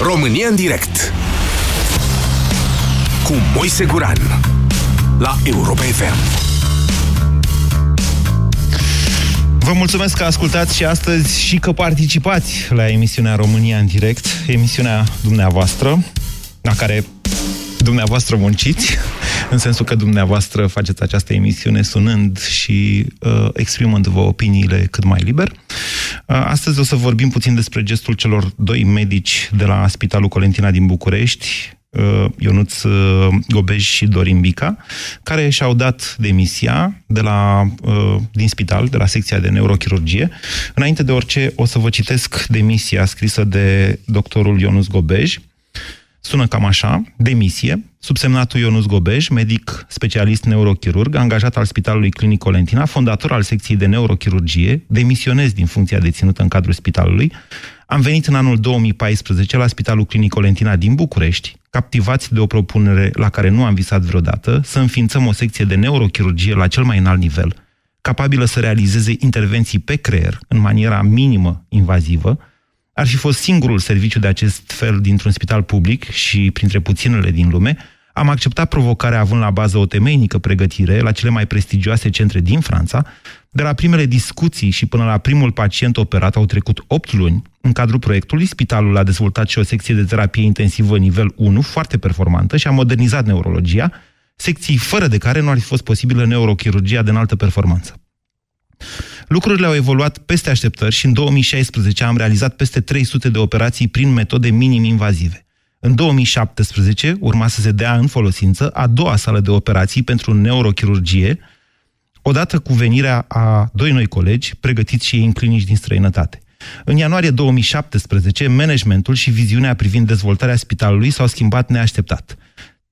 România în direct Cu Moise Guran La Europa FM Vă mulțumesc că ascultați și astăzi și că participați la emisiunea România în direct, emisiunea dumneavoastră, la care dumneavoastră munciți, în sensul că dumneavoastră faceți această emisiune sunând și uh, exprimând-vă opiniile cât mai liber. Uh, astăzi o să vorbim puțin despre gestul celor doi medici de la Spitalul Colentina din București, uh, Ionuț uh, Gobej și Dorin Bica, care și-au dat demisia de la, uh, din spital, de la secția de neurochirurgie. Înainte de orice, o să vă citesc demisia scrisă de doctorul Ionuț Gobej, Sună cam așa, demisie, subsemnatul Ionus Gobej, medic specialist neurochirurg, angajat al Spitalului Clinic Colentina, fondator al secției de neurochirurgie, demisionez din funcția deținută în cadrul spitalului. Am venit în anul 2014 la Spitalul Clinic Colentina din București, captivați de o propunere la care nu am visat vreodată, să înființăm o secție de neurochirurgie la cel mai înalt nivel, capabilă să realizeze intervenții pe creier în maniera minimă invazivă, ar fi fost singurul serviciu de acest fel dintr-un spital public și printre puținele din lume, am acceptat provocarea având la bază o temeinică pregătire la cele mai prestigioase centre din Franța. De la primele discuții și până la primul pacient operat au trecut 8 luni. În cadrul proiectului, spitalul a dezvoltat și o secție de terapie intensivă nivel 1, foarte performantă, și a modernizat neurologia, secții fără de care nu ar fi fost posibilă neurochirurgia de înaltă performanță. Lucrurile au evoluat peste așteptări și în 2016 am realizat peste 300 de operații prin metode minim-invazive. În 2017 urma să se dea în folosință a doua sală de operații pentru neurochirurgie, odată cu venirea a doi noi colegi, pregătiți și ei în clinici din străinătate. În ianuarie 2017, managementul și viziunea privind dezvoltarea spitalului s-au schimbat neașteptat.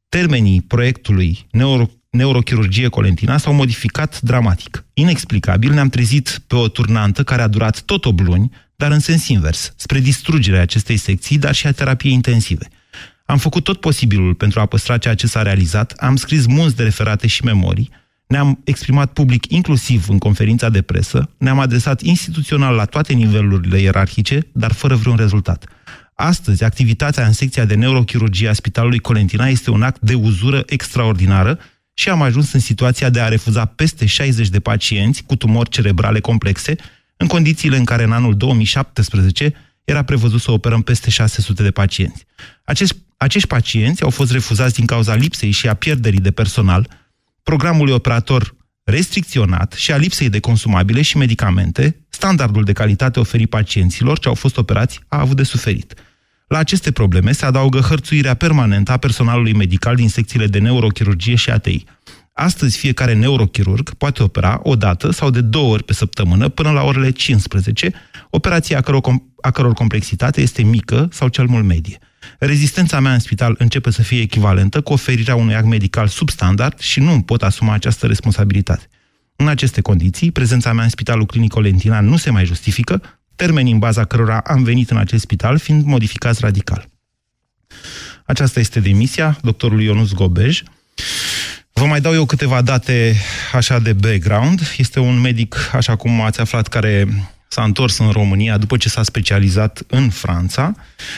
Termenii proiectului neuro neurochirurgie colentina s-au modificat dramatic. Inexplicabil ne-am trezit pe o turnantă care a durat tot o luni, dar în sens invers, spre distrugerea acestei secții, dar și a terapiei intensive. Am făcut tot posibilul pentru a păstra ceea ce s-a realizat, am scris mulți de referate și memorii, ne-am exprimat public inclusiv în conferința de presă, ne-am adresat instituțional la toate nivelurile ierarhice, dar fără vreun rezultat. Astăzi, activitatea în secția de neurochirurgie a Spitalului Colentina este un act de uzură extraordinară și am ajuns în situația de a refuza peste 60 de pacienți cu tumori cerebrale complexe, în condițiile în care în anul 2017 era prevăzut să operăm peste 600 de pacienți. Acești, acești pacienți au fost refuzați din cauza lipsei și a pierderii de personal, programului operator restricționat și a lipsei de consumabile și medicamente, standardul de calitate oferit pacienților ce au fost operați a avut de suferit. La aceste probleme se adaugă hărțuirea permanentă a personalului medical din secțiile de neurochirurgie și ATI. Astăzi fiecare neurochirurg poate opera o dată sau de două ori pe săptămână până la orele 15, operația a căror, a căror complexitate este mică sau cel mult medie. Rezistența mea în spital începe să fie echivalentă cu oferirea unui act medical substandard și nu pot asuma această responsabilitate. În aceste condiții, prezența mea în spitalul clinic Olentina nu se mai justifică, termenii în baza cărora am venit în acest spital fiind modificați radical. Aceasta este demisia doctorului Ionus Gobej. Vă mai dau eu câteva date așa de background. Este un medic, așa cum ați aflat, care s-a întors în România după ce s-a specializat în Franța.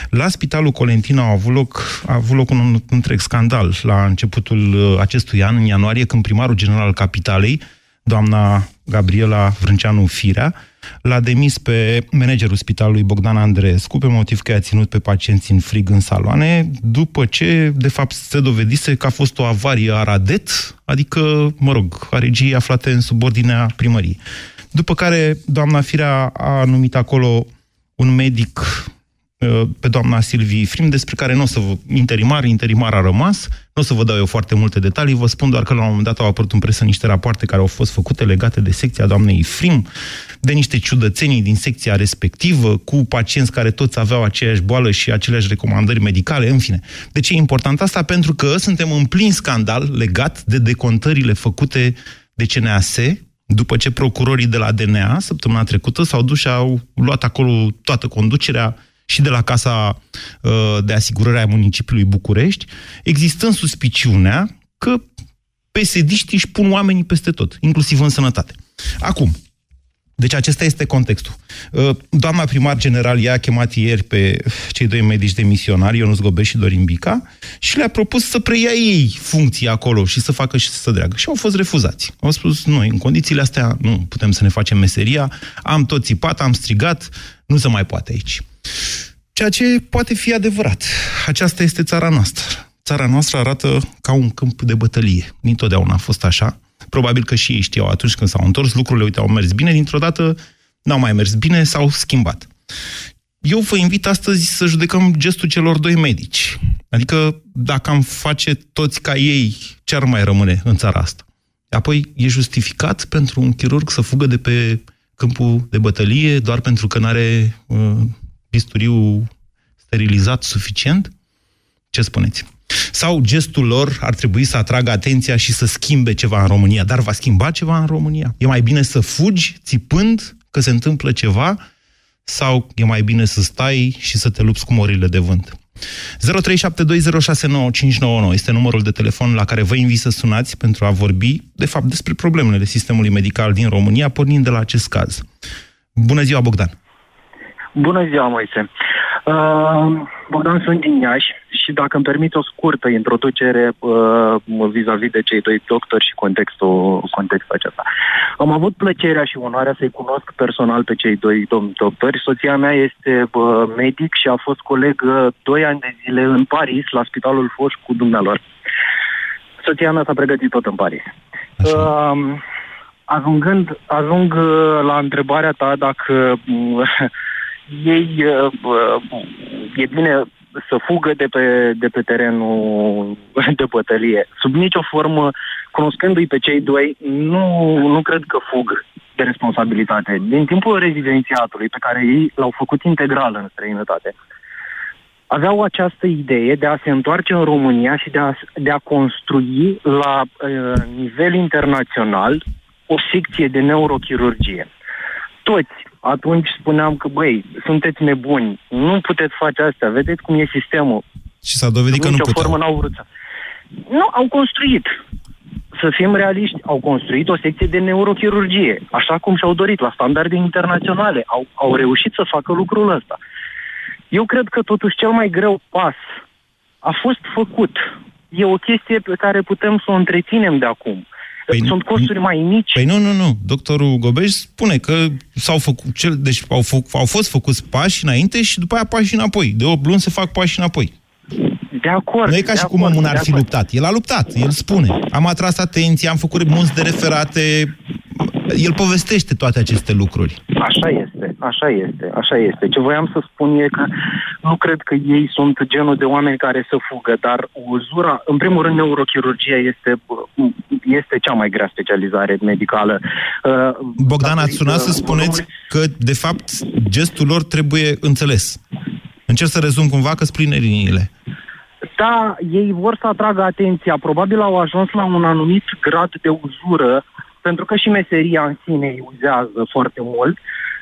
La Spitalul Colentina a avut loc, a avut loc un întreg scandal la începutul uh, acestui an, în ianuarie, când primarul general al Capitalei, doamna Gabriela Vrânceanu Firea, l-a demis pe managerul spitalului Bogdan Andreescu pe motiv că i-a ținut pe pacienți în frig în saloane, după ce, de fapt, se dovedise că a fost o avarie a radet, adică, mă rog, a regiei aflate în subordinea primăriei. După care doamna Firea a numit acolo un medic Uh, pe doamna Silvii Frim, despre care nu o să vă... Interimar, interimar a rămas, nu o să vă dau eu foarte multe detalii, vă spun doar că la un moment dat au apărut în presă niște rapoarte care au fost făcute legate de secția doamnei Frim, de niște ciudățenii din secția respectivă, cu pacienți care toți aveau aceeași boală și aceleași recomandări medicale, în fine. De ce e important asta? Pentru că suntem în plin scandal legat de decontările făcute de CNAS, după ce procurorii de la DNA, săptămâna trecută, s-au dus și au luat acolo toată conducerea și de la Casa uh, de Asigurare a Municipiului București, existând suspiciunea că psd își pun oamenii peste tot, inclusiv în sănătate. Acum, Deci acesta este contextul. Uh, doamna primar general i-a chemat ieri pe cei doi medici de misionari, Ionuț Gobe și Dorin Bica, și le-a propus să preia ei funcții acolo și să facă și să dreagă. Și au fost refuzați. Au spus, noi, în condițiile astea nu putem să ne facem meseria, am tot țipat, am strigat, nu se mai poate aici. Ceea ce poate fi adevărat. Aceasta este țara noastră. Țara noastră arată ca un câmp de bătălie. Nintotdeauna a fost așa Probabil că și ei știau atunci când s-au întors, lucrurile, uite, au mers bine, dintr-o dată n-au mai mers bine, s-au schimbat. Eu vă invit astăzi să judecăm gestul celor doi medici. Adică, dacă am face toți ca ei, ce ar mai rămâne în țara asta? Apoi, e justificat pentru un chirurg să fugă de pe câmpul de bătălie doar pentru că nu are uh, bisturiu sterilizat suficient? Ce spuneți? Sau gestul lor ar trebui să atragă atenția și să schimbe ceva în România. Dar va schimba ceva în România? E mai bine să fugi țipând că se întâmplă ceva sau e mai bine să stai și să te lupți cu morile de vânt? 0372069599 este numărul de telefon la care vă invit să sunați pentru a vorbi, de fapt, despre problemele sistemului medical din România, pornind de la acest caz. Bună ziua, Bogdan! Bună ziua, Moise! Uh, Bogdan, sunt din Iași și dacă îmi permit o scurtă introducere uh, vis-a-vis de cei doi doctori și contextul, contextul acesta. Am avut plăcerea și onoarea să-i cunosc personal pe cei doi domni doctori. Soția mea este uh, medic și a fost coleg uh, doi ani de zile în Paris, la Spitalul Foș cu dumnealor. Soția mea s-a pregătit tot în Paris. Uh, ajungând, ajung uh, la întrebarea ta dacă uh, ei uh, e bine să fugă de pe, de pe terenul de bătălie. Sub nicio formă, cunoscându-i pe cei doi, nu, nu cred că fug de responsabilitate. Din timpul rezidențiatului, pe care ei l-au făcut integral în străinătate, aveau această idee de a se întoarce în România și de a, de a construi la uh, nivel internațional o secție de neurochirurgie. Toți atunci spuneam că, băi, sunteți nebuni, nu puteți face asta, vedeți cum e sistemul. Și s-a dovedit că nu puteau. formă n-au vrut să... Nu, au construit. Să fim realiști, au construit o secție de neurochirurgie, așa cum și-au dorit, la standarde internaționale. Au, au reușit să facă lucrul ăsta. Eu cred că totuși cel mai greu pas a fost făcut. E o chestie pe care putem să o întreținem de acum. Păi Sunt costuri mai mici. Păi nu, nu, nu. Doctorul Gobeș spune că s-au făcut, cel, deci au, fă, au fost făcuți pași înainte și după aia pași înapoi. De 8 luni se fac pași înapoi. De acord. Nu e ca și cum omul ar fi luptat. El a luptat, el spune. Am atras atenție, am făcut mulți de referate. El povestește toate aceste lucruri. Așa este, așa este, așa este. Ce voiam să spun e că nu cred că ei sunt genul de oameni care să fugă, dar uzura, în primul rând, neurochirurgia este, este cea mai grea specializare medicală. Uh, Bogdan, ați sunat să spuneți că, de fapt, gestul lor trebuie înțeles. Încerc să rezum cumva că spline liniile. Da, ei vor să atragă atenția. Probabil au ajuns la un anumit grad de uzură, pentru că și meseria în sine îi uzează foarte mult.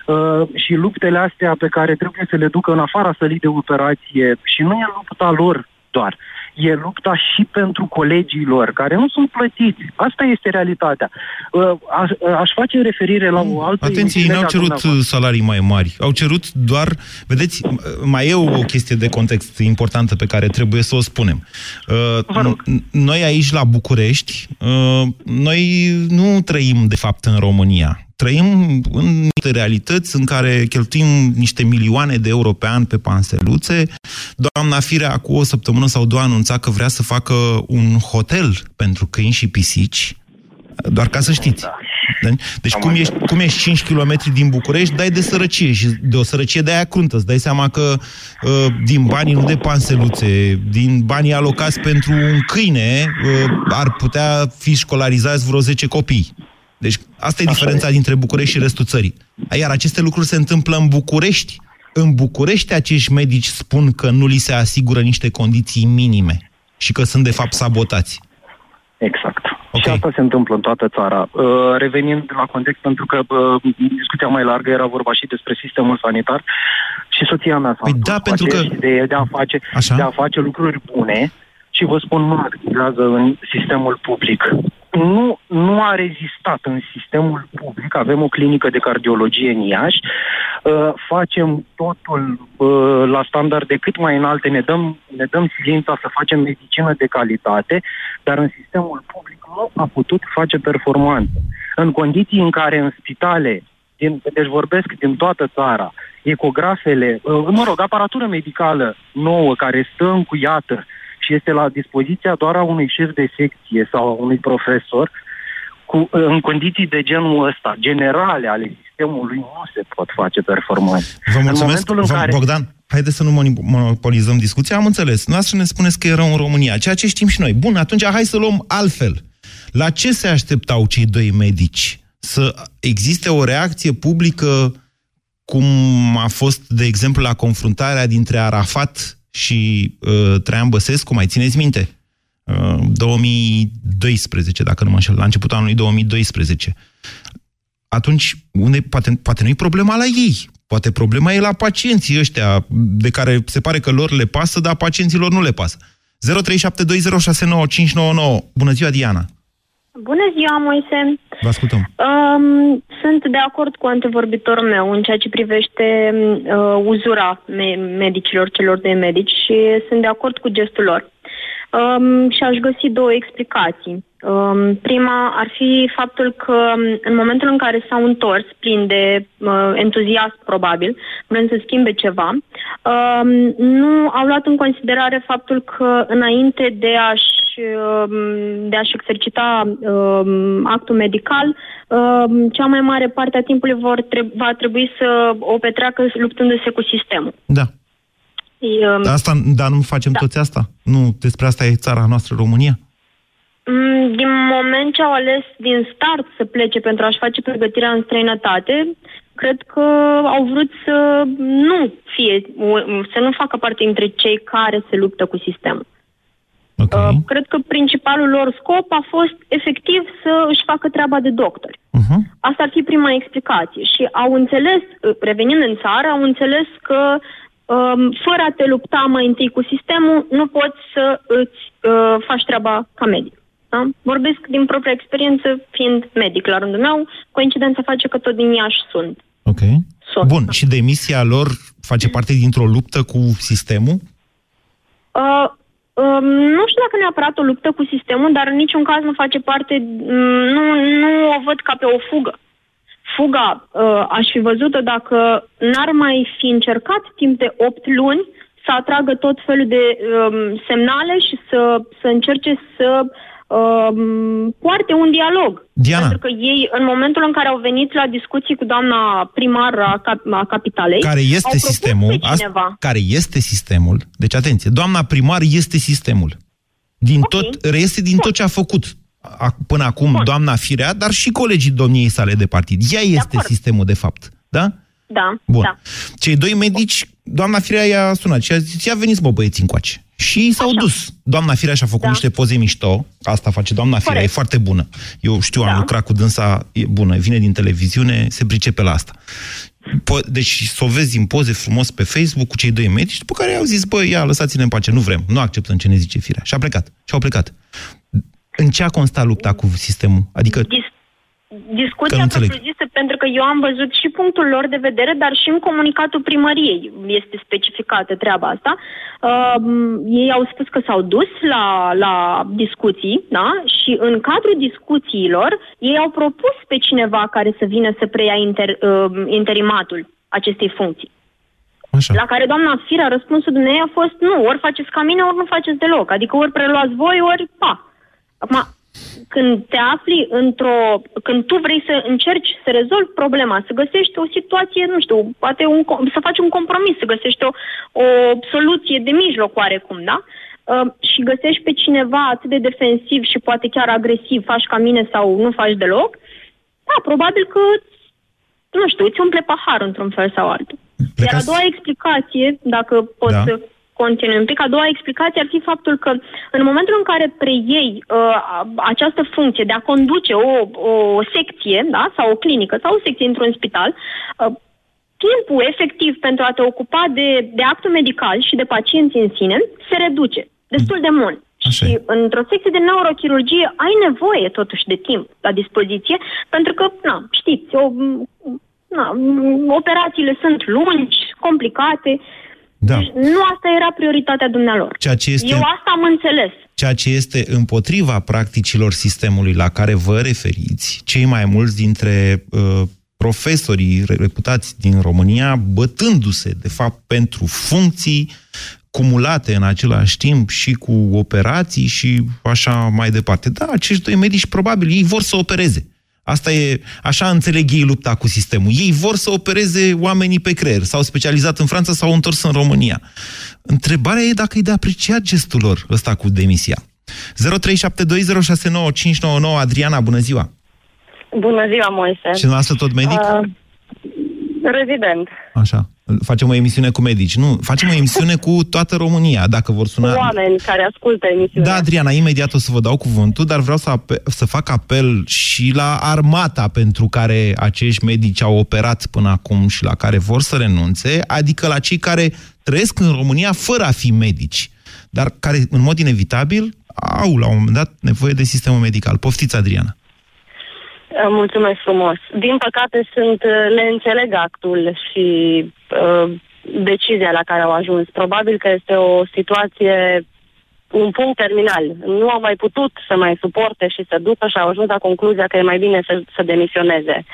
Uh, și luptele astea pe care trebuie să le ducă în afara sălii de operație și nu e lupta lor doar e lupta și pentru colegii lor, care nu sunt plătiți. Asta este realitatea. Uh, aș, aș face referire la o altă... Atenție, ei n-au cerut salarii mai mari. Au cerut doar... Vedeți, mai e o chestie de context importantă pe care trebuie să o spunem. Uh, noi aici, la București, uh, noi nu trăim, de fapt, în România trăim în niște realități în care cheltuim niște milioane de euro pe an pe panseluțe. Doamna Firea, cu o săptămână sau două, a anunțat că vrea să facă un hotel pentru câini și pisici, doar ca să știți. Da? Deci cum ești, cum ești 5 km din București, dai de sărăcie și de o sărăcie de aia cruntă. Îți dai seama că uh, din banii, nu de panseluțe, din banii alocați pentru un câine, uh, ar putea fi școlarizați vreo 10 copii. Deci asta e Așa diferența e. dintre București și restul țării. Iar aceste lucruri se întâmplă în București. În București acești medici spun că nu li se asigură niște condiții minime și că sunt de fapt sabotați. Exact. Okay. Și asta se întâmplă în toată țara. Uh, revenind la context, pentru că uh, discuția mai largă era vorba și despre sistemul sanitar și soția mea s-a păi da, pentru că... de, de, a face, de a face lucruri bune și vă spun, nu activează în sistemul public nu, nu a rezistat în sistemul public. Avem o clinică de cardiologie în Iași, uh, facem totul uh, la standarde cât mai înalte, ne dăm, ne dăm silința să facem medicină de calitate, dar în sistemul public nu a putut face performanță. În condiții în care în spitale, din, deci vorbesc din toată țara, ecografele, uh, mă rog, aparatură medicală nouă care stă încuiată, și este la dispoziția doar a unui șef de secție sau a unui profesor, cu, în condiții de genul ăsta, generale ale sistemului, nu se pot face performanțe. Vă mulțumesc, în Vă, care... Bogdan. Haideți să nu monopolizăm discuția. Am înțeles. să ne spuneți că e rău în România, ceea ce știm și noi. Bun, atunci hai să luăm altfel. La ce se așteptau cei doi medici? Să existe o reacție publică cum a fost, de exemplu, la confruntarea dintre Arafat și uh, Traian Băsescu, mai țineți minte? Uh, 2012, dacă nu mă înșel, la începutul anului 2012. Atunci, unde, poate, poate nu e problema la ei, poate problema e la pacienții ăștia, de care se pare că lor le pasă, dar pacienților nu le pasă. 0372069599. Bună ziua, Diana! Bună ziua, Moise! Vă ascultăm. Um, sunt de acord cu antevorbitorul meu în ceea ce privește uh, uzura me- medicilor, celor de medici și sunt de acord cu gestul lor. Um, și aș găsi două explicații. Um, prima ar fi faptul că um, în momentul în care s-au întors, plin de uh, entuziasm probabil, vrând să schimbe ceva, um, nu au luat în considerare faptul că înainte de a-și, um, de a-și exercita um, actul medical, um, cea mai mare parte a timpului vor treb- va trebui să o petreacă luptându-se cu sistemul. Da. Um, Asta, dar nu facem da. toți asta? Nu despre asta e țara noastră, România? Mm, Din moment ce au ales din start să plece pentru a-și face pregătirea în străinătate, cred că au vrut să nu fie, să nu facă parte dintre cei care se luptă cu sistemul. Ok. Uh, Cred că principalul lor scop a fost efectiv să își facă treaba de doctori. Uh-huh. Asta ar fi prima explicație. Și au înțeles, uh, revenind în țară, au înțeles că um, fără a te lupta mai întâi cu sistemul, nu poți să îți uh, faci treaba ca medic. Da? Vorbesc din propria experiență, fiind medic la rândul meu, coincidența face că tot din Iași sunt. Ok. Sunt. Bun, și demisia lor face parte dintr-o luptă cu sistemul? Uh, um, nu știu dacă neapărat o luptă cu sistemul, dar în niciun caz nu face parte, mm, nu, nu o văd ca pe o fugă. Fuga uh, aș fi văzut-o dacă n-ar mai fi încercat timp de 8 luni să atragă tot felul de um, semnale și să, să încerce să um, poarte un dialog. Diana. Pentru că ei, în momentul în care au venit la discuții cu doamna primar a, cap- a capitalei, Care au este propus sistemul? pe cineva. care este sistemul? Deci, atenție, doamna primar este sistemul. Din Ok. tot, reiese din tot ce a făcut a, până acum Bun. doamna Firea, dar și colegii domniei sale de partid. Ea este acord. sistemul, de fapt. Da? Da, Bun. da. Cei doi medici, doamna Firea i-a sunat și a zis, ia veniți mă băieți încoace. Și s-au Așa. dus. Doamna Firea și-a făcut Da. niște poze mișto, asta face doamna Firea, Corect. e foarte bună. Eu știu, am Da. lucrat cu dânsa, e bună, vine din televiziune, se pricepe la asta. Po- deci să o vezi din poze frumos pe Facebook cu cei doi medici, după care au zis, bă, ia, lăsați-ne în pace, nu vrem, nu acceptăm ce ne zice Firea. Și a plecat. Și au plecat. În ce a constat lupta cu sistemul? Adică, Dis- Că discuția nu înțeleg. propriu-zisă, pentru că eu am văzut și punctul lor de vedere, dar și în comunicatul primăriei este specificată treaba asta. Uh, ei au spus că s-au dus la, la discuții, da? Și în cadrul discuțiilor, ei au propus pe cineva care să vină să preia inter, uh, interimatul acestei funcții. așa. La care doamna Firea, răspunsul dumneavoastră a fost nu, ori faceți ca mine, ori nu faceți deloc. Adică ori preluați voi, ori pa. Acum, când te afli într-o... Când tu vrei să încerci să rezolvi problema, să găsești o situație, nu știu, poate un, com- să faci un compromis, să găsești o, o soluție de mijloc oarecum, da? Uh, și găsești pe cineva atât de defensiv și poate chiar agresiv, faci ca mine sau nu faci deloc, da, probabil că nu știu, îți umple pahar într-un fel sau altul. Iar a Plecați- doua explicație, dacă pot Da. să continui un pic, a doua explicație ar fi faptul că în momentul în care preiei uh, această funcție de a conduce o, o secție, da, sau o clinică, sau o secție într-un spital, uh, timpul efectiv pentru a te ocupa de, de actul medical și de pacienți în sine se reduce destul de mult. Așa și e. într-o secție de neurochirurgie ai nevoie totuși de timp la dispoziție, pentru că, na, știți, o, na, operațiile sunt lungi, complicate. Da. Deci nu asta era prioritatea dumnealor. Ceea ce este- Eu asta am înțeles. ceea ce este împotriva practicilor sistemului la care vă referiți, cei mai mulți dintre uh, profesorii reputați din România, bătându-se, de fapt, pentru funcții cumulate în același timp și cu operații și așa mai departe. Da, acești doi medici, probabil, ei vor să opereze. Asta e, așa înțeleg ei lupta cu sistemul. Ei vor să opereze oamenii pe creier. S-au specializat în Franța, s-au întors în România. Întrebarea e dacă e de apreciat gestul lor ăsta cu demisia. 0372069599 Adriana, bună ziua! Bună ziua, Moise. Și dumneavoastră tot medic? Uh, rezident. Așa. Facem o emisiune cu medici. Nu, facem o emisiune cu toată România, dacă vor suna... Oameni care ascultă emisiunea. Da, Adriana, imediat o să vă dau cuvântul, dar vreau să, ape- să fac apel și la armata pentru care acești medici au operat până acum și la care vor să renunțe, adică la cei care trăiesc în România fără a fi medici, dar care, în mod inevitabil, au la un moment dat nevoie de sistemul medical. Poftiți, Adriana. Uh, Mulțumesc frumos. Din păcate sunt, uh, le înțeleg actul și uh, decizia la care au ajuns. Probabil că este o situație, un punct terminal. Nu au mai putut să mai suporte și să ducă și au ajuns la concluzia că e mai bine să, să demisioneze.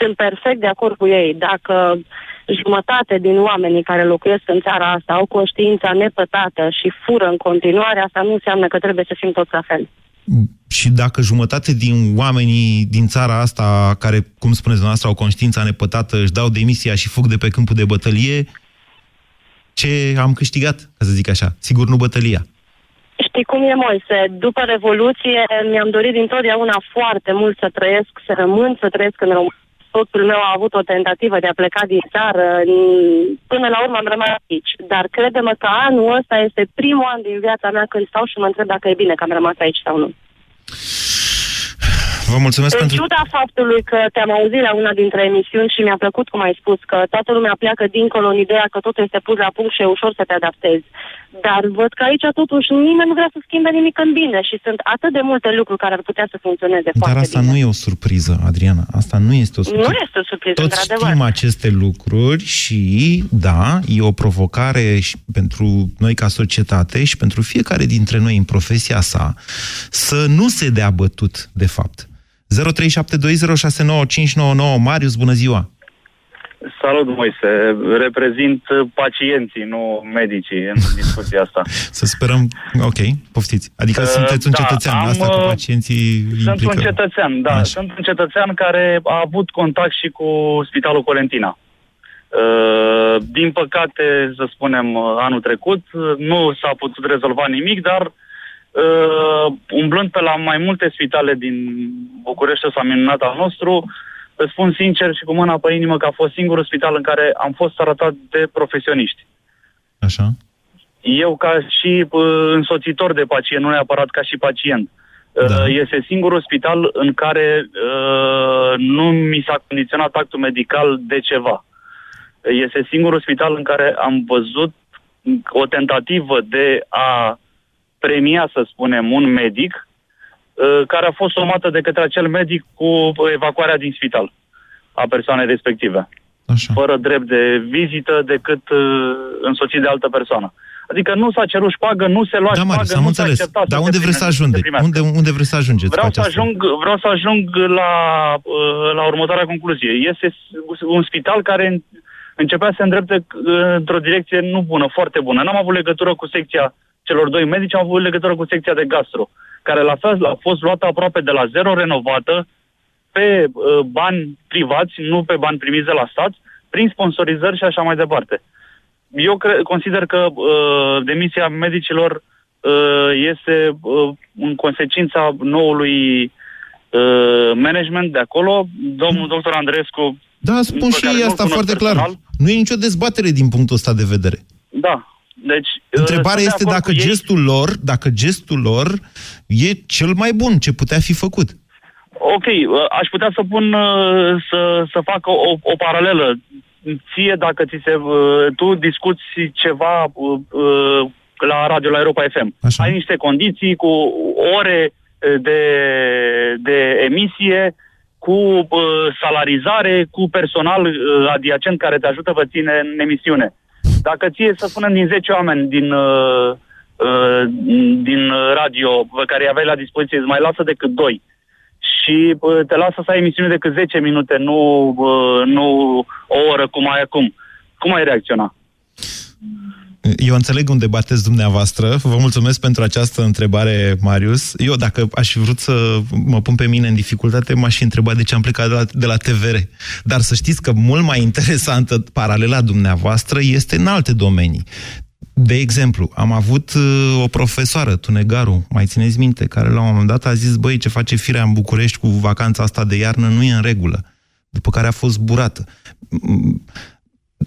Sunt perfect de acord cu ei. Dacă jumătate din oamenii care locuiesc în țara asta au conștiința nepătată și fură în continuare, asta nu înseamnă că trebuie să fim toți la fel. Și dacă jumătate din oamenii din țara asta, care, cum spuneți dumneavoastră, au conștiința nepătată, își dau demisia și fug de pe câmpul de bătălie, ce am câștigat, ca să zic așa? Sigur, nu bătălia. Știi cum e, Moise? După Revoluție mi-am dorit dintotdeauna foarte mult să trăiesc, să rămân, să trăiesc în România. Soțul meu a avut o tentativă de a pleca din țară. Până la urmă am rămas aici. Dar crede-mă că anul ăsta este primul an din viața mea când stau și mă întreb dacă e bine că am rămas aici sau nu. Vă mulțumesc În pentru... ciuda faptului că te-am auzit la una dintre emisiuni și mi-a plăcut cum ai spus că toată lumea pleacă dincolo în ideea că totul este pus la punct și e ușor să te adaptezi. Dar văd că aici totuși nimeni nu vrea să schimbe nimic în bine și sunt atât de multe lucruri care ar putea să funcționeze Dar foarte asta bine. nu e o surpriză, Adriana. Asta nu este o surpriză. Nu este o surpriză, Toți într-adevăr. știm aceste lucruri și, da, e o provocare și pentru noi ca societate și pentru fiecare dintre noi în profesia sa să nu se dea bătut, de fapt. 0372069599 Marius, bună ziua! Salut, Moise. Reprezint pacienții, nu medicii, în discuția asta. Să sperăm... Ok, poftiți. Adică Uh, sunteți un da, cetățean. am, Asta cu uh, pacienții Sunt implică... un cetățean, da. Așa. Sunt un cetățean care a avut contact și cu Spitalul Colentina. Uh, din păcate, să spunem, uh, anul trecut, uh, nu s-a putut rezolva nimic, dar uh, umblând pe la mai multe spitale din București, s-a minunat al nostru, îți spun sincer și cu mâna pe inimă că a fost singurul spital în care am fost arătat de profesioniști. Așa? Eu ca și uh, însoțitor de pacient, nu neapărat ca și pacient. Da. Da. Este singurul spital în care uh, nu mi s-a condiționat actul medical de ceva. Este singurul spital în care am văzut o tentativă de a premia, să spunem, un medic uh, care a fost somată de către acel medic cu evacuarea din spital a persoanei respective Așa. fără drept de vizită decât uh, însoțit de altă persoană. Adică nu s-a cerut șpagă, nu se lua Da, Marius, șpagă, am nu s-a înțeles. acceptat Dar să unde se vreți să prime- ajungeți? primească. Unde, unde vreți să ajungeți Vreau cu să, aceasta? ajung, vreau să ajung la, uh, la următoarea concluzie. Este s- un spital care în- începea să se îndrepte uh, într-o direcție nu bună, foarte bună. N-am avut legătură cu secția celor doi medici, am avut legătură cu secția de gastro, care la fel a fost luată aproape de la zero, renovată, pe uh, bani privați, nu pe bani primiți de la stat, prin sponsorizări și așa mai departe. Eu cre- consider că uh, demisia medicilor uh, este uh, în consecința noului uh, management de acolo. Domnul doctor Andrescu, Da, spun pe și care ei nu-l asta cunosc foarte clar. personal. Nu e nicio dezbatere din punctul ăsta de vedere. da, deci... uh, Întrebarea sunt de este acord dacă cu ei. gestul lor, dacă gestul lor e cel mai bun ce putea fi făcut. Ok, uh, aș putea să pun, uh, să, să fac o, o paralelă. Ție, dacă ți se, uh, tu discuți ceva uh, uh, la radio, la Europa FM. Așa. Ai niște condiții cu ore de, de emisie, cu uh, salarizare, cu personal uh, adiacent care te ajută pe tine în emisiune. Dacă ție să spunem din 10 oameni din, uh, uh, din radio pe care îi aveai la dispoziție, îți mai lasă decât 2 și uh, te lasă să ai emisiune decât 10 minute, nu, uh, nu o oră cum ai acum. Cum ai reacționa? Eu înțeleg unde bateți dumneavoastră. Vă mulțumesc pentru această întrebare, Marius. Eu, dacă aș fi vrut să mă pun pe mine în dificultate, m-aș fi întrebat de ce am plecat de la, de la TVR. Dar să știți că mult mai interesantă paralela dumneavoastră este în alte domenii. De exemplu, am avut uh, o profesoară, Tunegaru, mai țineți minte, care la un moment dat a zis, băi, ce face firea în București cu vacanța asta de iarnă nu e în regulă. După care a fost burată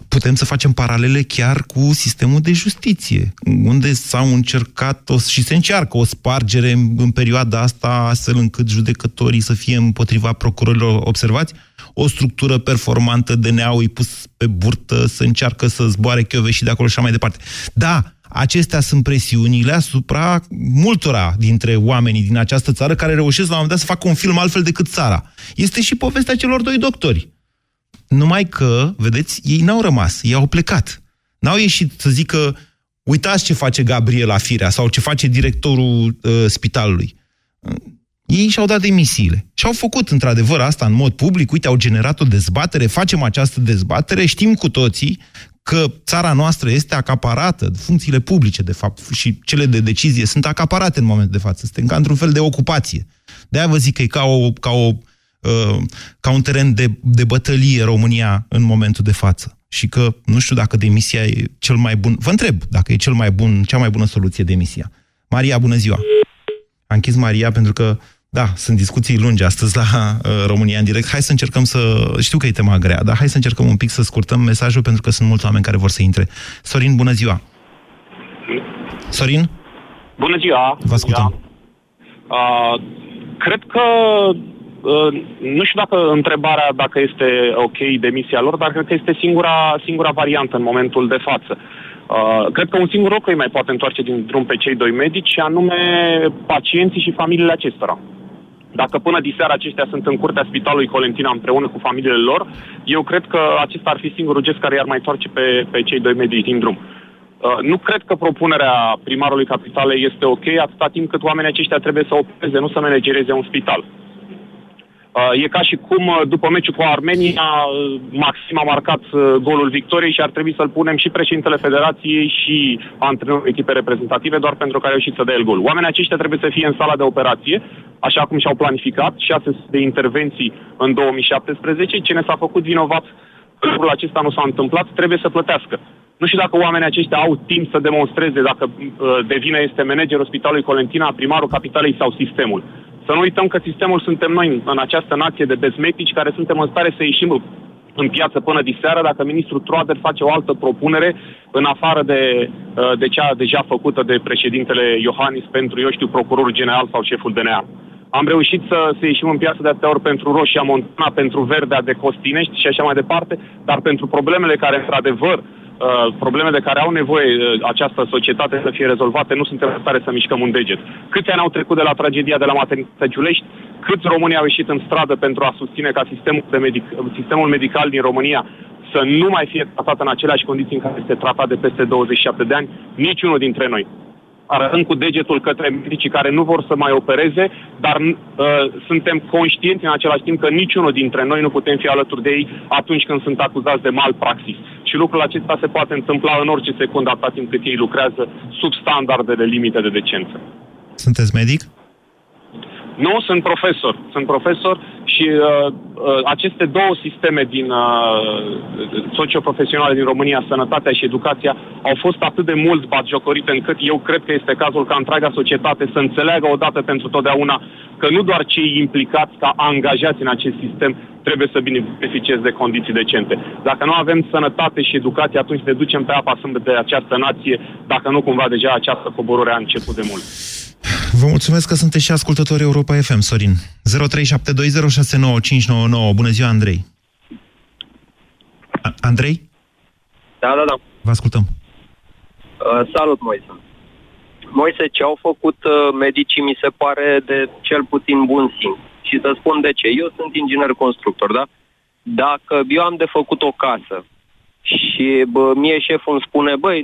putem să facem paralele chiar cu sistemul de justiție, unde s-au încercat o, și se încearcă o spargere în, în perioada asta, astfel încât judecătorii să fie împotriva procurorilor observați, o structură performantă de neau îi pus pe burtă, să încearcă să zboare chiove și de acolo și așa mai departe. Da, acestea sunt presiunile asupra multora dintre oamenii din această țară care reușesc la un moment dat să facă un film altfel decât țara. Este și povestea celor doi doctori numai că, vedeți, ei n-au rămas, ei au plecat. N-au ieșit să zică, uitați ce face Gabriela Firea sau ce face directorul uh, spitalului. Ei și-au dat demisiile. Și au făcut, într-adevăr, asta în mod public. Uite, au generat o dezbatere, facem această dezbatere, știm cu toții că țara noastră este acaparată, funcțiile publice, de fapt, și cele de decizie sunt acaparate în momentul de față. Suntem ca într-un fel de ocupație. De-aia vă zic că e ca o, ca o Uh, ca un teren de, de bătălie România în momentul de față. Și că nu știu dacă demisia e cel mai bun. Vă întreb dacă e cel mai bun, cea mai bună soluție demisia. Maria, bună ziua! A închis Maria pentru că, da, sunt discuții lungi astăzi la uh, România în direct. Hai să încercăm să... Știu că e tema grea, dar hai să încercăm un pic să scurtăm mesajul pentru că sunt mulți oameni care vor să intre. Sorin, bună ziua! Sorin? Bună ziua! Vă ascultăm. Uh, cred că Uh, nu știu dacă întrebarea dacă este ok demisia lor, dar cred că este singura, singura variantă în momentul de față. Uh, cred că un singur lucru îi mai poate întoarce din drum pe cei doi medici, și anume pacienții și familiile acestora. Dacă până diseară aceștia sunt în curtea spitalului Colentina împreună cu familiile lor, eu cred că acesta ar fi singurul gest care i-ar mai întoarce pe, pe cei doi medici din drum. Uh, nu cred că propunerea primarului capitalei este ok atâta timp cât oamenii aceștia trebuie să opereze, nu să managereze un spital. Uh, e ca și cum uh, după meciul cu Armenia uh, Maxim a marcat golul victoriei și ar trebui să-l punem și președintele federației și antrenorul echipei reprezentative doar pentru că a reușit să dea el gol. Oamenii aceștia trebuie să fie în sala de operație, așa cum și-au planificat, șase de intervenții în 2017. Cine s-a făcut vinovat lucrul acesta nu s-a întâmplat, trebuie să plătească. Nu știu dacă oamenii aceștia au timp să demonstreze dacă uh, devine este managerul Spitalului Colentina, primarul capitalei sau sistemul. Să nu uităm că sistemul suntem noi în această nație de bezmetici care suntem în stare să ieșim în piață până diseară dacă ministrul Troader face o altă propunere în afară de, uh, de cea deja făcută de președintele Iohannis pentru, eu știu, procurorul general sau șeful DNA. Am reușit să, să ieșim în piață de atâtea ori pentru Roșia Montana, pentru Verdea de Costinești și așa mai departe, dar pentru problemele care, într-adevăr, Uh, probleme de care au nevoie uh, această societate să fie rezolvate, nu suntem în stare să mișcăm un deget. Câți ani au trecut de la tragedia de la maternitatea Giulești? Câți români au ieșit în stradă pentru a susține ca sistemul, de medic- sistemul medical din România să nu mai fie tratat în aceleași condiții în care este tratat de peste 27 de ani? Niciunul dintre noi arătând cu degetul către medicii care nu vor să mai opereze, dar uh, suntem conștienți în același timp că niciunul dintre noi nu putem fi alături de ei atunci când sunt acuzați de malpraxis. Și lucrul acesta se poate întâmpla în orice secundă atât timp cât ei lucrează sub standardele limite de decență. Sunteți medic? Nu, sunt profesor. Sunt profesor și uh, uh, aceste două sisteme din uh, socioprofesionale din România, sănătatea și educația, au fost atât de mult batjocorite încât eu cred că este cazul ca întreaga societate să înțeleagă odată pentru totdeauna că nu doar cei implicați ca angajați în acest sistem trebuie să beneficieze de condiții decente. Dacă nu avem sănătate și educație, atunci ne ducem pe apa sâmbătă de această nație, dacă nu cumva deja această coborâre a început de mult. Vă mulțumesc că sunteți și ascultători Europa FM, Sorin. 0372069599. Bună ziua, Andrei. A Andrei? Da, da, da. Vă ascultăm. Uh, salut, Moise. Moise, ce au făcut uh, medicii mi se pare de cel puțin bun simț. Și să spun de ce. Eu sunt inginer constructor, da? Dacă eu am de făcut o casă și bă, mie șeful îmi spune, băi,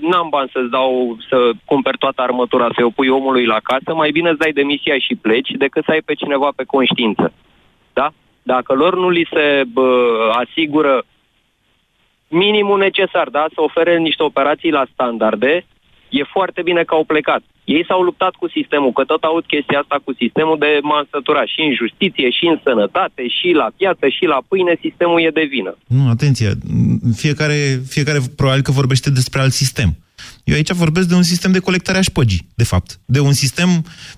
nu am bani să-ți dau, să cumperi toată armătura, să o pui omului la casă, mai bine îți dai demisia și pleci decât să ai pe cineva pe conștiință. Da? Dacă lor nu li se bă, asigură minimul necesar, da? Să ofere niște operații la standarde, e foarte bine că au plecat. Ei s-au luptat cu sistemul, că tot aud chestia asta cu sistemul de m și în justiție, și în sănătate, și la piață, și la pâine, sistemul e de vină. Nu, atenție, fiecare, fiecare probabil că vorbește despre alt sistem. Eu aici vorbesc de un sistem de colectare a șpăgii, de fapt. De un sistem,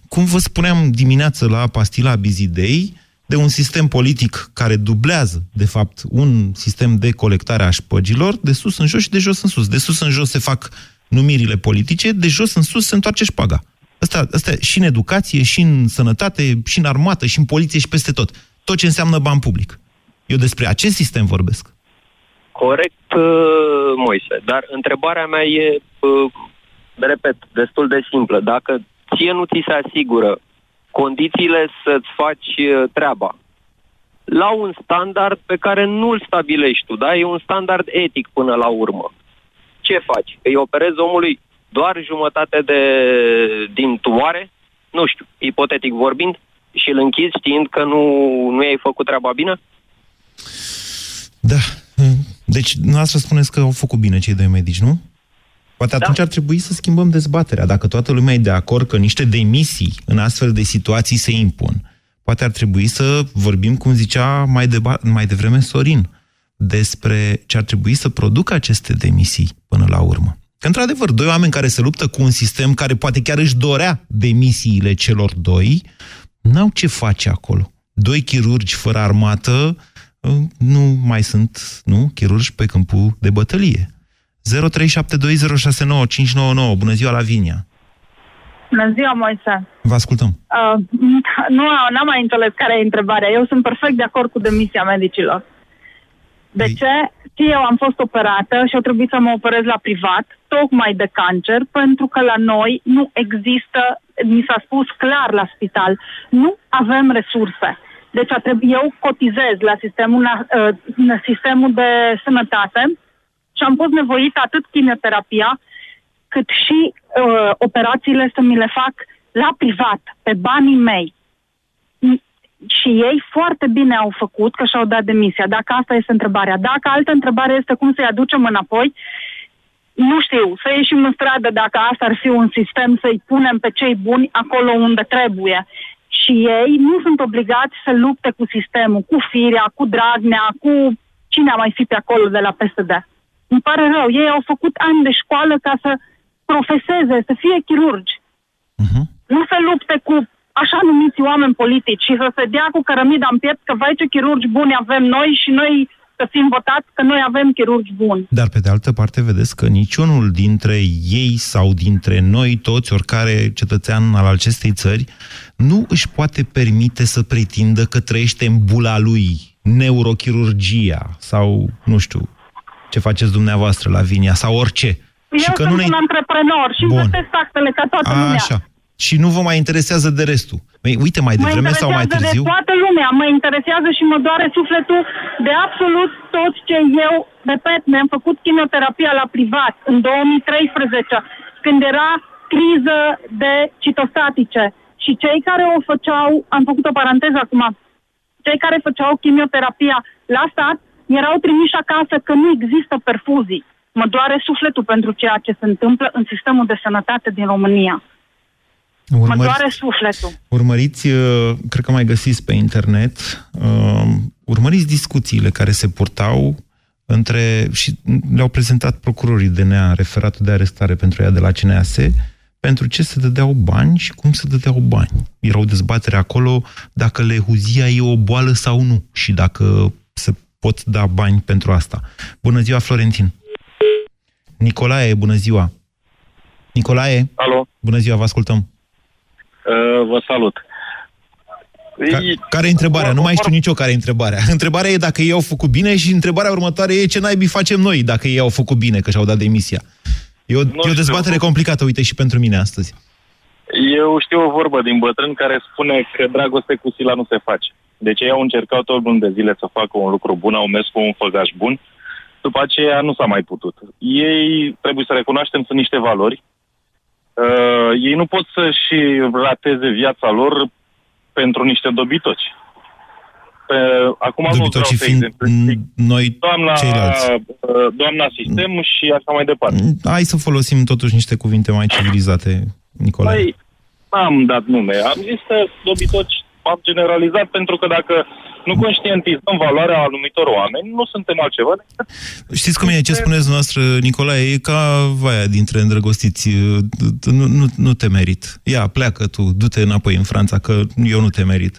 cum vă spuneam dimineață la pastila Bizidei, de un sistem politic care dublează, de fapt, un sistem de colectare a șpăgilor de sus în jos și de jos în sus. De sus în jos se fac numirile politice, de jos în sus se întoarce șpaga. Asta, asta și în educație, și în sănătate, și în armată, și în poliție, și peste tot. Tot ce înseamnă ban public. Eu despre acest sistem vorbesc. Corect, uh, Moise. Dar întrebarea mea e, uh, repet, destul de simplă. Dacă ție nu ți se asigură condițiile să-ți faci uh, treaba la un standard pe care nu-l stabilești tu, da? E un standard etic până la urmă ce faci? Îi operezi omului doar jumătate de, din tumoare, nu știu, ipotetic vorbind, și îl închizi știind că nu, nu i-ai făcut treaba bine? Da. Deci, noastră spuneți că au făcut bine cei doi medici, nu? Poate atunci da. ar trebui să schimbăm dezbaterea. Dacă toată lumea e de acord că niște demisii în astfel de situații se impun, poate ar trebui să vorbim, cum zicea mai, deba- mai devreme Sorin, despre ce ar trebui să producă aceste demisii până la urmă. Că, într-adevăr, doi oameni care se luptă cu un sistem care poate chiar își dorea demisiile celor doi, n-au ce face acolo. Doi chirurgi fără armată uh, nu mai sunt, nu, chirurgi pe câmpul de bătălie. 0372069599. Bună ziua, Lavinia! Bună ziua, Moise! Vă ascultăm. Uh, nu am mai înțeles care e întrebarea. Eu sunt perfect de acord cu demisia medicilor. De Ei. ce? Și eu am fost operată și au trebuit să mă operez la privat, tocmai de cancer, pentru că la noi nu există, mi s-a spus clar la spital, nu avem resurse. Deci a trebui, eu cotizez la sistemul, uh, sistemul de sănătate și am fost nevoit atât chimioterapia, cât și uh, operațiile să mi le fac la privat, pe banii mei și ei foarte bine au făcut că și-au dat demisia. Dacă asta este întrebarea. Dacă altă întrebare este cum să-i aducem înapoi, nu știu, să ieșim în stradă dacă asta ar fi un sistem, să-i punem pe cei buni acolo unde trebuie. Și ei nu sunt obligați să lupte cu sistemul, cu Firea, cu Dragnea, cu cine a mai fi pe acolo de la PSD. Îmi pare rău, ei au făcut ani de școală ca să profeseze, să fie chirurgi. Uh-huh. Nu să lupte cu așa numiți oameni politici și să se dea cu cărămida în piept că vai ce chirurgi buni avem noi și noi să fim votați că noi avem chirurgi buni. Dar pe de altă parte vedeți că niciunul dintre ei sau dintre noi toți, oricare cetățean al acestei țări, nu își poate permite să pretindă că trăiește în bula lui neurochirurgia sau, nu știu, ce faceți dumneavoastră la Vinia sau orice. Eu și că sunt nu un antreprenor și investesc taxele ca toată lumea. Așa și nu vă mai interesează de restul. Măi, uite, mai devreme sau mai târziu... de toată lumea, mă interesează și mă doare sufletul de absolut toți cei eu, repet, mi-am făcut chimioterapia la privat în 2013, când era criză de citostatice. Și cei care o făceau, am făcut o paranteză acum, cei care făceau chimioterapia la stat erau trimiși acasă că nu există perfuzii. Mă doare sufletul pentru ceea ce se întâmplă în sistemul de sănătate din România. Urmăriți, mă doare sufletul. Urmăriți, uh, cred că mai găsiți pe internet, uh, urmăriți discuțiile care se purtau între, și le-au prezentat procurorii DNA, referatul de arestare pentru ea de la CNAS, pentru ce se dădeau bani și cum se dădeau bani. Era o dezbatere acolo dacă lehuzia e o boală sau nu și dacă se pot da bani pentru asta. Bună ziua, Florentin! Nicolae, bună ziua! Nicolae? Alo? Bună ziua, vă ascultăm! Uh, vă salut. Ca, care e întrebarea? Nu mai știu nicio care e întrebarea. Întrebarea e dacă ei au făcut bine și întrebarea următoare e ce naibii facem noi dacă ei au făcut bine, că și-au dat demisia. E o, e o dezbatere complicată, uite, și pentru mine astăzi. Eu știu o vorbă din bătrân care spune că dragoste cu sila nu se face. Deci ei au încercat tot luni de zile să facă un lucru bun, au mers cu un făgaș bun, după aceea nu s-a mai putut. Ei, trebuie să recunoaștem, sunt niște valori. Uh, ei nu pot să-și rateze viața lor pentru niște dobitoci. Pe, acum Dobitocii nu vreau fiind exemplu. noi Doamna, ceilalți. uh, doamna sistem și așa mai departe. Hai să folosim totuși niște cuvinte mai civilizate, Nicolae. Păi, am dat nume. Am zis că dobitoci am generalizat pentru că dacă nu conștientizăm valoarea anumitor oameni, nu suntem altceva decât Știți cum e? Ce spuneți noastră, Nicolae? E ca vaia dintre îndrăgostiți. Nu, nu, nu te merit. Ia, pleacă tu, du-te înapoi în Franța, că eu nu te merit.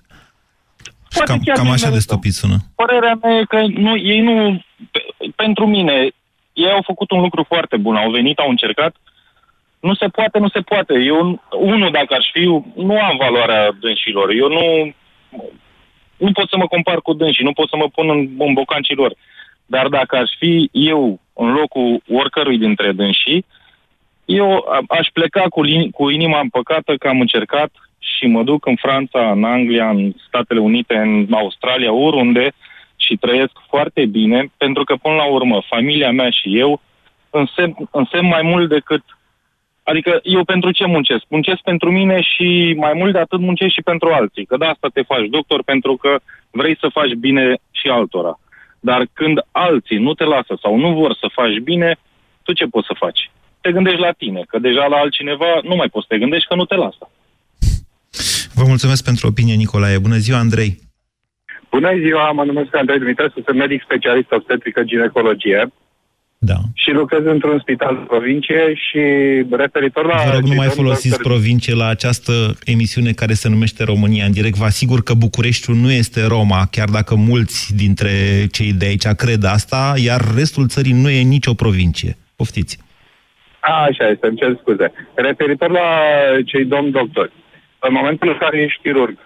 Și Poate cam, chiar cam nu așa de merităm. stupid sună. Părerea mea e că nu, ei nu, pe, pentru mine, ei au făcut un lucru foarte bun, au venit, au încercat, nu se poate, nu se poate. Eu, unul, dacă aș fi, nu am valoarea dânșilor. Eu nu, nu pot să mă compar cu dânsii, nu pot să mă pun în, în bocancii lor. Dar dacă aș fi eu în locul oricărui dintre dânsii, eu a- aș pleca cu, lin- cu inima împăcată că am încercat și mă duc în Franța, în Anglia, în Statele Unite, în Australia, oriunde și trăiesc foarte bine, pentru că până la urmă familia mea și eu însemn, însemn mai mult decât Adică eu pentru ce muncesc? Muncesc pentru mine și mai mult de atât muncesc și pentru alții. Că de asta te faci doctor pentru că vrei să faci bine și altora. Dar când alții nu te lasă sau nu vor să faci bine, tu ce poți să faci? Te gândești la tine, că deja la altcineva nu mai poți să te gândești că nu te lasă. Vă mulțumesc pentru opinie, Nicolae. Bună ziua, Andrei. Bună ziua, mă numesc Andrei Dumitrescu, sunt medic specialist obstetrică ginecologie Da. și lucrez într-un spital de provincie și referitor la... Vă rog, nu mai cei domni folosiți doctori- provincie la această emisiune care se numește România în direct. Vă asigur că Bucureștiul nu este Roma, chiar dacă mulți dintre cei de aici cred asta, iar restul țării nu e nicio provincie. Poftiți. A, așa este, îmi cer scuze. Referitor la cei domni doctori, în momentul în care ești chirurg,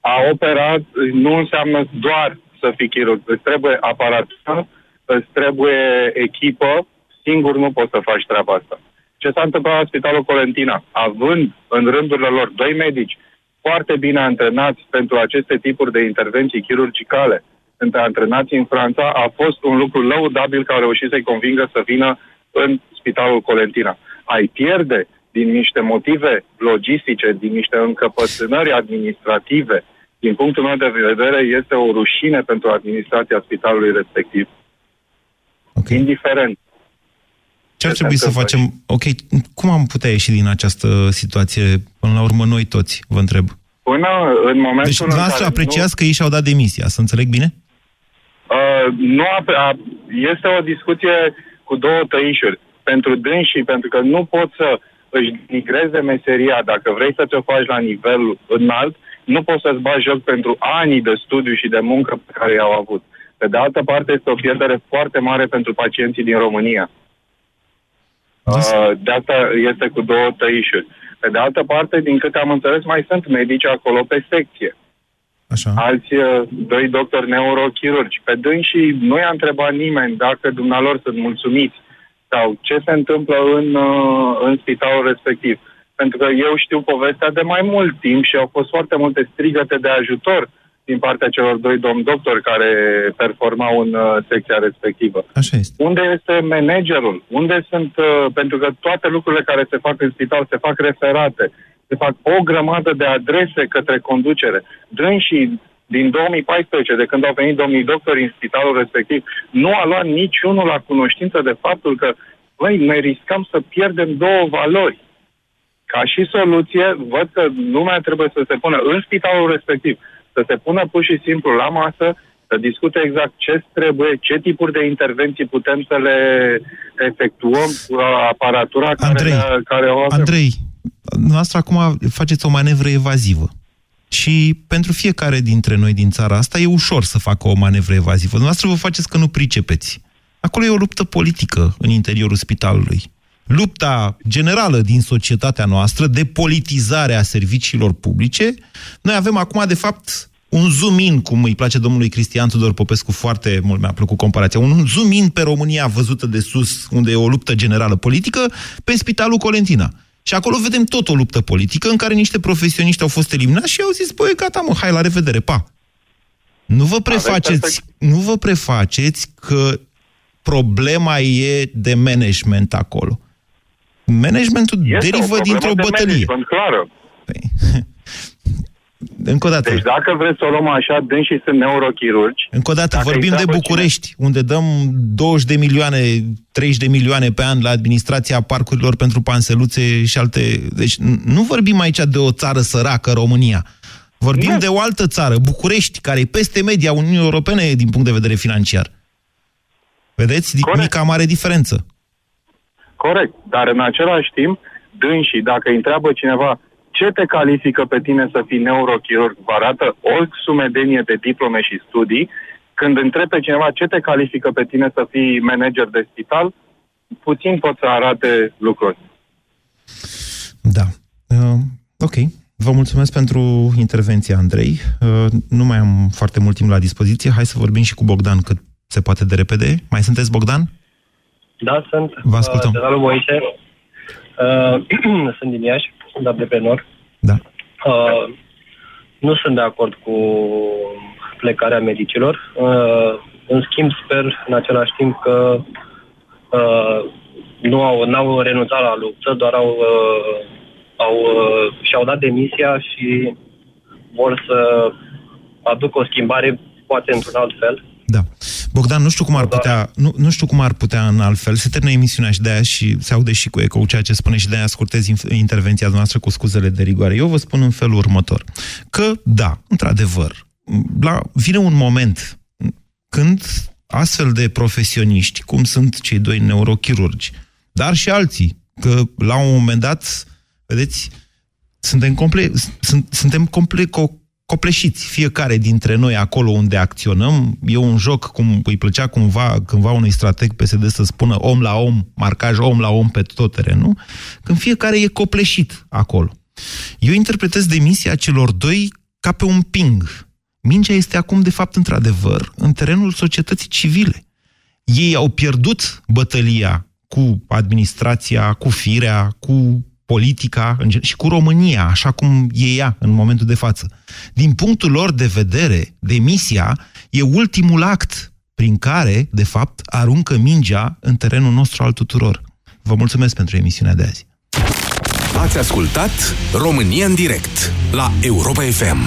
a operat nu înseamnă doar să fii chirurg. Îți trebuie aparatură, îți trebuie echipă, singur nu poți să faci treaba asta. Ce s-a întâmplat la Spitalul Colentina? Având în rândurile lor doi medici foarte bine antrenați pentru aceste tipuri de intervenții chirurgicale, între antrenați în Franța, a fost un lucru lăudabil că au reușit să-i convingă să vină în Spitalul Colentina. Ai pierde din niște motive logistice, din niște încăpățânări administrative, din punctul meu de vedere, este o rușine pentru administrația spitalului respectiv. Okay. Indiferent. Ce ar Ce trebui se să întâmplă facem? Ok, cum am putea ieși din această situație? Până la urmă, noi toți, vă întreb. Până în momentul Deci, în dumneavoastră care apreciați că ei și-au dat demisia, să înțeleg bine? Uh, nu a, a, este o discuție cu două tăișuri. Pentru dânsii, pentru că nu pot să își denigreze meseria dacă vrei să te faci la nivel înalt, nu poți să-ți bagi joc pentru ani de studiu și de muncă pe care i-au avut. Pe de altă parte, este o pierdere foarte mare pentru pacienții din România. Uh, de asta este cu două tăișuri. Pe de altă parte, din câte am înțeles, mai sunt medici acolo pe secție. Așa. Alți uh, doi doctori neurochirurgi. Pe dânsii nu i-a întrebat nimeni dacă dumnealor sunt mulțumiți sau ce se întâmplă în, uh, în spitalul respectiv. Pentru că eu știu povestea de mai mult timp și au fost foarte multe strigăte de ajutor din partea celor doi domni doctori care performau în uh, secția respectivă. Așa este. Unde este managerul? Unde sunt, uh, pentru că toate lucrurile care se fac în spital se fac referate, se fac o grămadă de adrese către conducere. Dânsii din 2014, de când au venit domnii doctori în spitalul respectiv, nu a luat niciunul la cunoștință de faptul că, băi, noi riscăm să pierdem două valori. Ca și soluție, văd că lumea trebuie să se pună în spitalul respectiv, să se pună pur și simplu la masă, să discute exact ce trebuie, ce tipuri de intervenții putem să le efectuăm cu aparatura Andrei, care, care o avem. Andrei, noastră acum faceți o manevră evazivă. Și pentru fiecare dintre noi din țara asta e ușor să facă o manevră evazivă. Noastră vă faceți că nu pricepeți. Acolo e o luptă politică în interiorul spitalului. Lupta generală din societatea noastră de politizare a serviciilor publice. Noi avem acum, de fapt, un zoom in, cum îi place domnului Cristian Tudor Popescu, foarte mult mi-a plăcut comparația, un zoom in pe România văzută de sus, unde e o luptă generală politică, pe Spitalul Colentina. Și acolo vedem tot o luptă politică în care niște profesioniști au fost eliminați și au zis, băi, gata mă, hai, la revedere, pa! Nu vă prefaceți, nu vă prefaceți că problema e de management acolo. Managementul Este derivă o dintr-o problemă de bătălie. management, clară. Încă o dată. Deci dacă vreți să o luăm așa, dânsii sunt neurochirurgi. Încă o dată, Dacă vorbim îi de întreabă București, unde dăm 20 de milioane, 30 de milioane pe an la administrația parcurilor pentru panseluțe și alte... Deci n- nu vorbim aici de o țară săracă, România. Vorbim de o altă țară, București, care e peste media Uniunii Europene din punct de vedere financiar. Vedeți? Corect. Mica mare diferență. Corect, dar în același timp, dânsii, dacă îi întreabă cineva ce te califică pe tine să fii neurochirurg, vă arată o sumedenie de diplome și studii. Când întrebi pe cineva ce te califică pe tine să fii manager de spital, puțin pot să arate lucruri. Da. Uh, ok. Vă mulțumesc pentru intervenția, Andrei. Uh, nu mai am foarte mult timp la dispoziție. Hai să vorbim și cu Bogdan cât se poate de repede. Mai sunteți, Bogdan? Da, sunt. Vă ascultăm. Uh, Generalul Moise. Uh, sunt din Iași, sunt antreprenor. Da. Uh, nu sunt de acord cu plecarea medicilor. Uh, în schimb, sper în același timp că uh, nu au, n-au renunțat la luptă, doar au, uh, au, uh, și-au dat demisia și vor să aducă o schimbare, poate într-un alt fel. Da. Bogdan, nu știu cum ar putea, nu, nu știu cum ar putea în altfel. Se termină emisiunea și de aia și se aude și cu eco ceea ce spune și de aia ascultez inf- intervenția noastră cu scuzele de rigoare. Eu vă spun în felul următor. Că, da, într-adevăr, la, vine un moment când astfel de profesioniști, cum sunt cei doi neurochirurgi, dar și alții, că la un moment dat, vedeți, suntem comple, sunt, suntem complet co- copleșiți, fiecare dintre noi acolo unde acționăm. E un joc, cum îi plăcea cumva, cândva unui strateg PSD să spună om la om, marcaj om la om pe tot terenul, când fiecare e copleșit acolo. Eu interpretez demisia celor doi ca pe un ping. Mingea este acum, de fapt, într-adevăr, în terenul societății civile. Ei au pierdut bătălia cu administrația, cu firea, cu politica în gen- și cu România, așa cum e ea în momentul de față. Din punctul lor de vedere, demisia e ultimul act prin care, de fapt, aruncă mingea în terenul nostru al tuturor. Vă mulțumesc pentru emisiunea de azi. Ați ascultat România în direct la Europa FM.